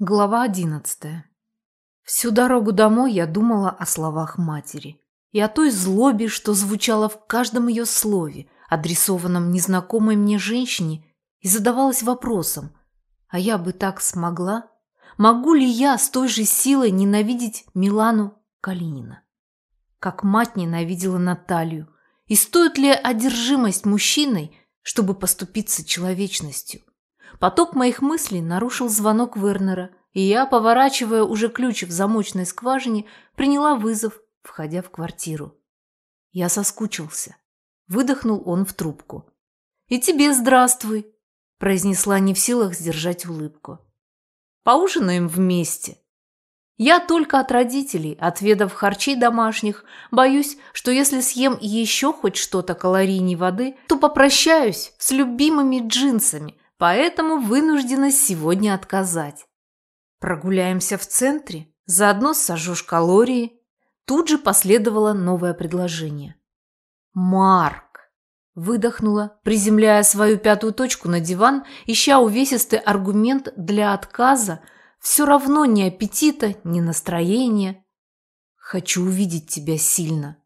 Глава одиннадцатая. Всю дорогу домой я думала о словах матери и о той злобе, что звучало в каждом ее слове, адресованном незнакомой мне женщине, и задавалась вопросом, а я бы так смогла? Могу ли я с той же силой ненавидеть Милану Калинина? Как мать ненавидела Наталью, и стоит ли одержимость мужчиной, чтобы поступиться человечностью? Поток моих мыслей нарушил звонок Вернера, и я, поворачивая уже ключ в замочной скважине, приняла вызов, входя в квартиру. Я соскучился. Выдохнул он в трубку. «И тебе здравствуй!» произнесла не в силах сдержать улыбку. «Поужинаем вместе!» Я только от родителей, отведав харчей домашних, боюсь, что если съем еще хоть что-то калорийней воды, то попрощаюсь с любимыми джинсами, поэтому вынуждена сегодня отказать. Прогуляемся в центре, заодно сожжешь калории. Тут же последовало новое предложение. Марк! Выдохнула, приземляя свою пятую точку на диван, ища увесистый аргумент для отказа, все равно ни аппетита, ни настроения. Хочу увидеть тебя сильно.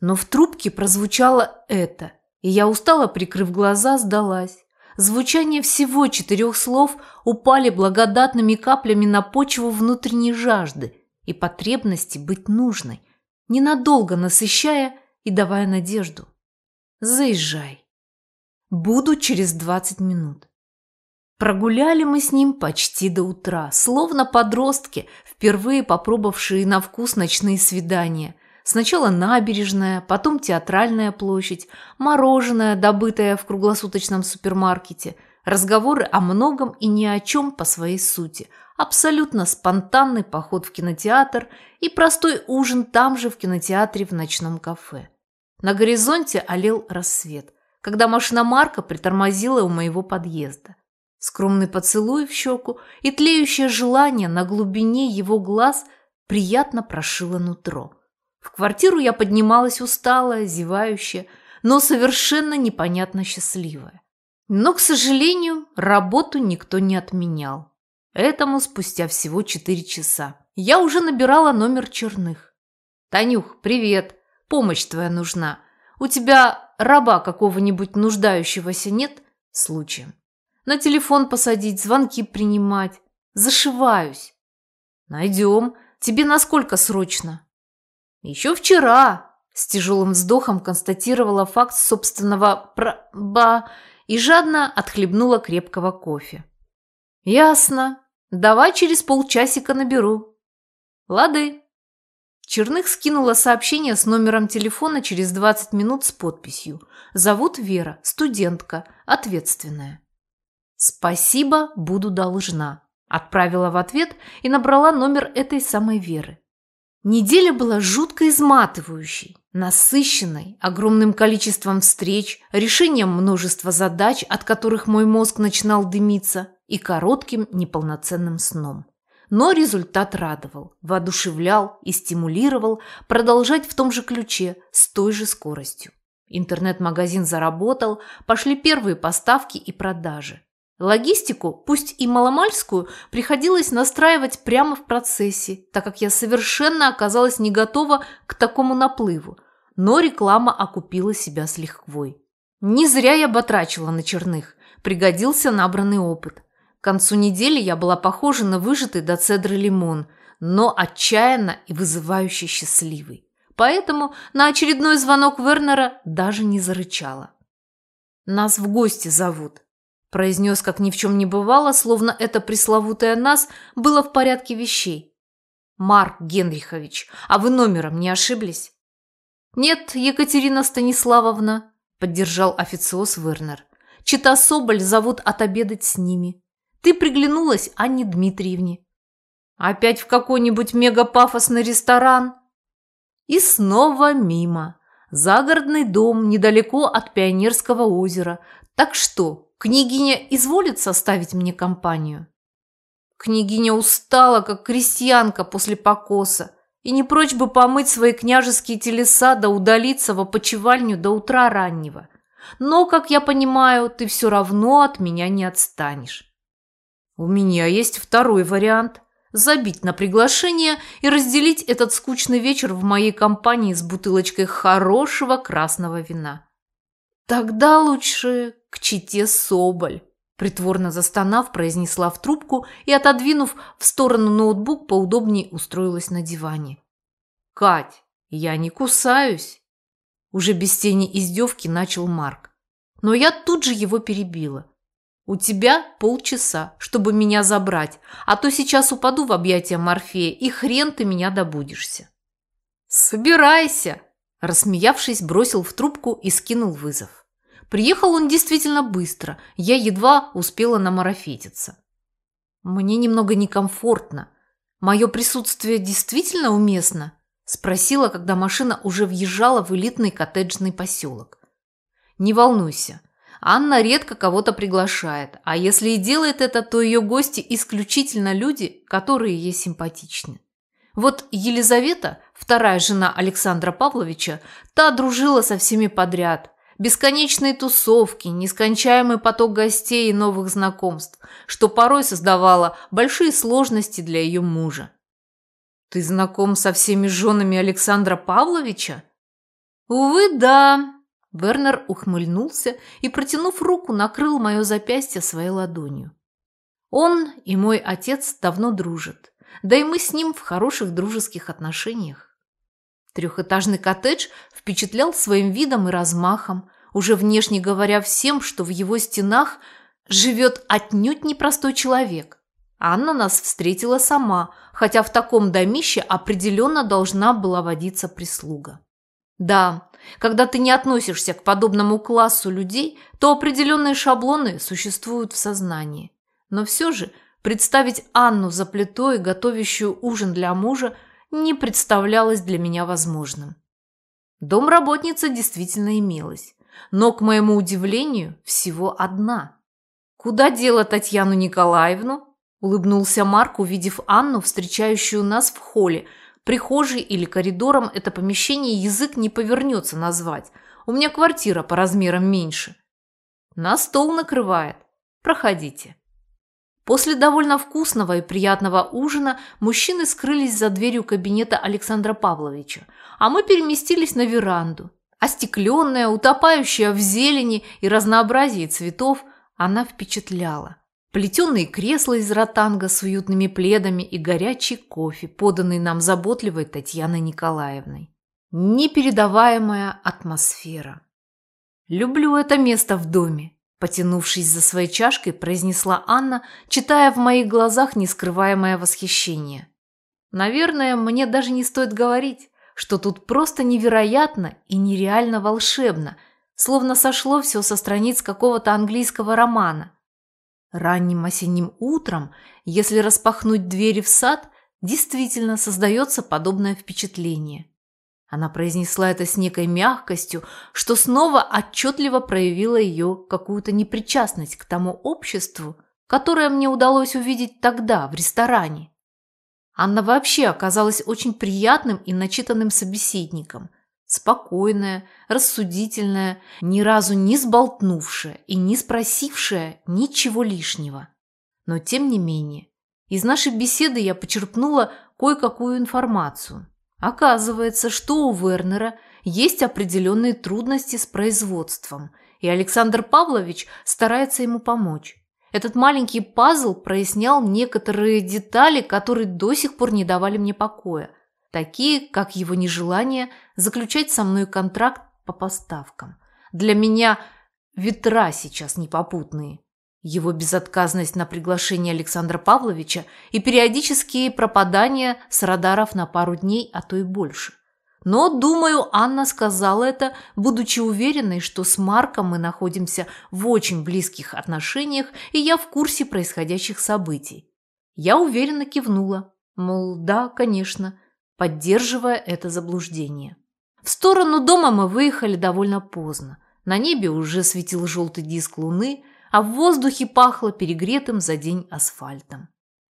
Но в трубке прозвучало это, и я устало, прикрыв глаза, сдалась. Звучание всего четырех слов упали благодатными каплями на почву внутренней жажды и потребности быть нужной, ненадолго насыщая и давая надежду. Заезжай. Буду через двадцать минут. Прогуляли мы с ним почти до утра, словно подростки, впервые попробовавшие на вкус ночные свидания – Сначала набережная, потом театральная площадь, мороженое, добытое в круглосуточном супермаркете, разговоры о многом и ни о чем по своей сути, абсолютно спонтанный поход в кинотеатр и простой ужин там же в кинотеатре в ночном кафе. На горизонте олел рассвет, когда машина Марка притормозила у моего подъезда. Скромный поцелуй в щеку и тлеющее желание на глубине его глаз приятно прошило нутро. В квартиру я поднималась усталая, зевающая, но совершенно непонятно счастливая. Но, к сожалению, работу никто не отменял. Этому спустя всего четыре часа. Я уже набирала номер черных. «Танюх, привет! Помощь твоя нужна. У тебя раба какого-нибудь нуждающегося нет? Случаем. На телефон посадить, звонки принимать. Зашиваюсь. Найдем. Тебе насколько срочно? Еще вчера, с тяжелым вздохом констатировала факт собственного проба и жадно отхлебнула крепкого кофе. Ясно. Давай через полчасика наберу. Лады. Черных скинула сообщение с номером телефона через 20 минут с подписью. Зовут Вера, студентка, ответственная. «Спасибо, буду должна», – отправила в ответ и набрала номер этой самой Веры. Неделя была жутко изматывающей, насыщенной огромным количеством встреч, решением множества задач, от которых мой мозг начинал дымиться, и коротким неполноценным сном. Но результат радовал, воодушевлял и стимулировал продолжать в том же ключе, с той же скоростью. Интернет-магазин заработал, пошли первые поставки и продажи. Логистику, пусть и маломальскую, приходилось настраивать прямо в процессе, так как я совершенно оказалась не готова к такому наплыву, но реклама окупила себя с лихвой. Не зря я батрачила на черных, пригодился набранный опыт. К концу недели я была похожа на выжатый до цедры лимон, но отчаянно и вызывающе счастливый. Поэтому на очередной звонок Вернера даже не зарычала. «Нас в гости зовут», произнес, как ни в чем не бывало, словно это пресловутое «нас» было в порядке вещей. «Марк Генрихович, а вы номером не ошиблись?» «Нет, Екатерина Станиславовна», – поддержал официоз Вернер. «Чита Соболь зовут отобедать с ними. Ты приглянулась Анне Дмитриевне». «Опять в какой-нибудь мегапафосный ресторан?» И снова мимо. Загородный дом недалеко от Пионерского озера. Так что, Княгиня изволит составить мне компанию? Княгиня устала, как крестьянка после покоса, и не прочь бы помыть свои княжеские телеса да удалиться в опочивальню до утра раннего. Но, как я понимаю, ты все равно от меня не отстанешь. У меня есть второй вариант – забить на приглашение и разделить этот скучный вечер в моей компании с бутылочкой хорошего красного вина. Тогда лучше к чите Соболь. Притворно застонав, произнесла в трубку и, отодвинув в сторону ноутбук, поудобнее устроилась на диване. «Кать, я не кусаюсь!» Уже без тени издевки начал Марк. Но я тут же его перебила. «У тебя полчаса, чтобы меня забрать, а то сейчас упаду в объятия Морфея, и хрен ты меня добудешься». «Собирайся!» Рассмеявшись, бросил в трубку и скинул вызов. Приехал он действительно быстро, я едва успела намарафетиться. Мне немного некомфортно. Мое присутствие действительно уместно? Спросила, когда машина уже въезжала в элитный коттеджный поселок. Не волнуйся, Анна редко кого-то приглашает, а если и делает это, то ее гости исключительно люди, которые ей симпатичны. Вот Елизавета, вторая жена Александра Павловича, та дружила со всеми подряд, Бесконечные тусовки, нескончаемый поток гостей и новых знакомств, что порой создавало большие сложности для ее мужа. «Ты знаком со всеми женами Александра Павловича?» «Увы, да». Вернер ухмыльнулся и, протянув руку, накрыл мое запястье своей ладонью. Он и мой отец давно дружат, да и мы с ним в хороших дружеских отношениях. Трехэтажный коттедж впечатлял своим видом и размахом, уже внешне говоря всем, что в его стенах живет отнюдь непростой человек. Анна нас встретила сама, хотя в таком домище определенно должна была водиться прислуга. Да, когда ты не относишься к подобному классу людей, то определенные шаблоны существуют в сознании. Но все же представить Анну за плитой, готовящую ужин для мужа, не представлялось для меня возможным. Домработница действительно имелась, но, к моему удивлению, всего одна. «Куда дело Татьяну Николаевну?» – улыбнулся Марк, увидев Анну, встречающую нас в холле. Прихожей или коридором это помещение язык не повернется назвать. У меня квартира по размерам меньше. На стол накрывает. Проходите. После довольно вкусного и приятного ужина мужчины скрылись за дверью кабинета Александра Павловича, а мы переместились на веранду. Остекленная, утопающая в зелени и разнообразии цветов, она впечатляла. Плетеные кресла из ротанга с уютными пледами и горячий кофе, поданный нам заботливой Татьяной Николаевной. Непередаваемая атмосфера. Люблю это место в доме. Потянувшись за своей чашкой, произнесла Анна, читая в моих глазах нескрываемое восхищение. Наверное, мне даже не стоит говорить, что тут просто невероятно и нереально волшебно, словно сошло все со страниц какого-то английского романа. Ранним осенним утром, если распахнуть двери в сад, действительно создается подобное впечатление. Она произнесла это с некой мягкостью, что снова отчетливо проявила ее какую-то непричастность к тому обществу, которое мне удалось увидеть тогда, в ресторане. Анна вообще оказалась очень приятным и начитанным собеседником. Спокойная, рассудительная, ни разу не сболтнувшая и не спросившая ничего лишнего. Но тем не менее, из нашей беседы я почерпнула кое-какую информацию – Оказывается, что у Вернера есть определенные трудности с производством, и Александр Павлович старается ему помочь. Этот маленький пазл прояснял некоторые детали, которые до сих пор не давали мне покоя, такие как его нежелание заключать со мной контракт по поставкам. Для меня ветра сейчас непопутные его безотказность на приглашение Александра Павловича и периодические пропадания с радаров на пару дней, а то и больше. Но, думаю, Анна сказала это, будучи уверенной, что с Марком мы находимся в очень близких отношениях, и я в курсе происходящих событий. Я уверенно кивнула, мол, да, конечно, поддерживая это заблуждение. В сторону дома мы выехали довольно поздно. На небе уже светил желтый диск луны – а в воздухе пахло перегретым за день асфальтом.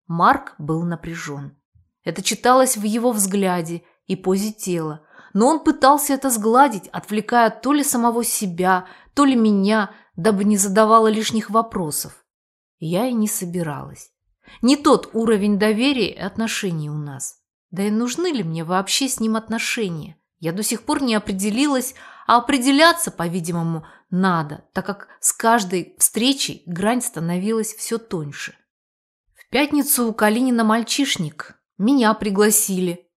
Марк был напряжен. Это читалось в его взгляде и позе тела, но он пытался это сгладить, отвлекая то ли самого себя, то ли меня, дабы не задавало лишних вопросов. Я и не собиралась. Не тот уровень доверия и отношений у нас. Да и нужны ли мне вообще с ним отношения? Я до сих пор не определилась, а определяться, по-видимому, надо, так как с каждой встречей грань становилась все тоньше. В пятницу у Калинина мальчишник. Меня пригласили.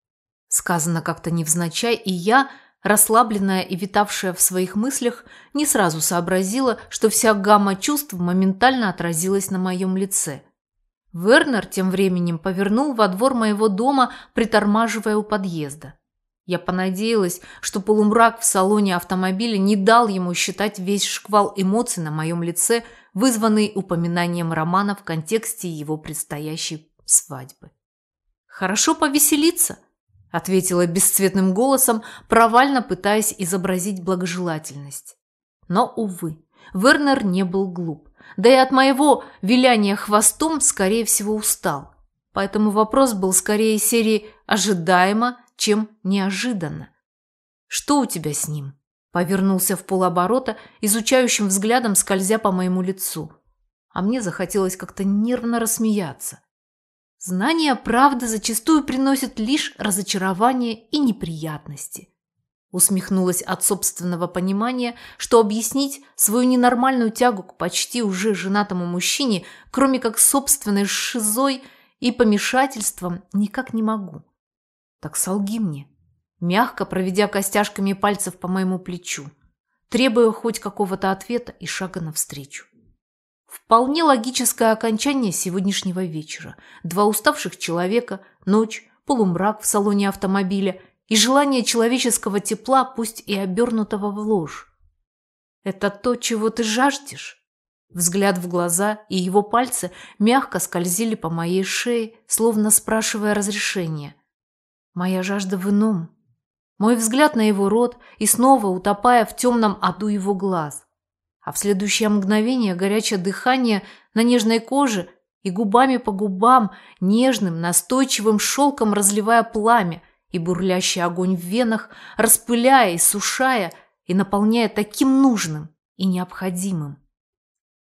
Сказано как-то невзначай, и я, расслабленная и витавшая в своих мыслях, не сразу сообразила, что вся гамма чувств моментально отразилась на моем лице. Вернер тем временем повернул во двор моего дома, притормаживая у подъезда. Я понадеялась, что полумрак в салоне автомобиля не дал ему считать весь шквал эмоций на моем лице, вызванный упоминанием романа в контексте его предстоящей свадьбы. «Хорошо повеселиться», – ответила бесцветным голосом, провально пытаясь изобразить благожелательность. Но, увы, Вернер не был глуп, да и от моего виляния хвостом, скорее всего, устал. Поэтому вопрос был скорее серии «ожидаемо», чем неожиданно. «Что у тебя с ним?» Повернулся в полоборота, изучающим взглядом скользя по моему лицу. А мне захотелось как-то нервно рассмеяться. Знание правды зачастую приносит лишь разочарование и неприятности. Усмехнулась от собственного понимания, что объяснить свою ненормальную тягу к почти уже женатому мужчине, кроме как собственной шизой и помешательством, никак не могу. Так солги мне, мягко проведя костяшками пальцев по моему плечу, требуя хоть какого-то ответа и шага навстречу. Вполне логическое окончание сегодняшнего вечера. Два уставших человека, ночь, полумрак в салоне автомобиля и желание человеческого тепла, пусть и обернутого в ложь. Это то, чего ты жаждешь? Взгляд в глаза и его пальцы мягко скользили по моей шее, словно спрашивая разрешения. Моя жажда в ином. Мой взгляд на его рот и снова утопая в темном аду его глаз. А в следующее мгновение горячее дыхание на нежной коже и губами по губам, нежным, настойчивым шелком разливая пламя и бурлящий огонь в венах, распыляя и сушая и наполняя таким нужным и необходимым.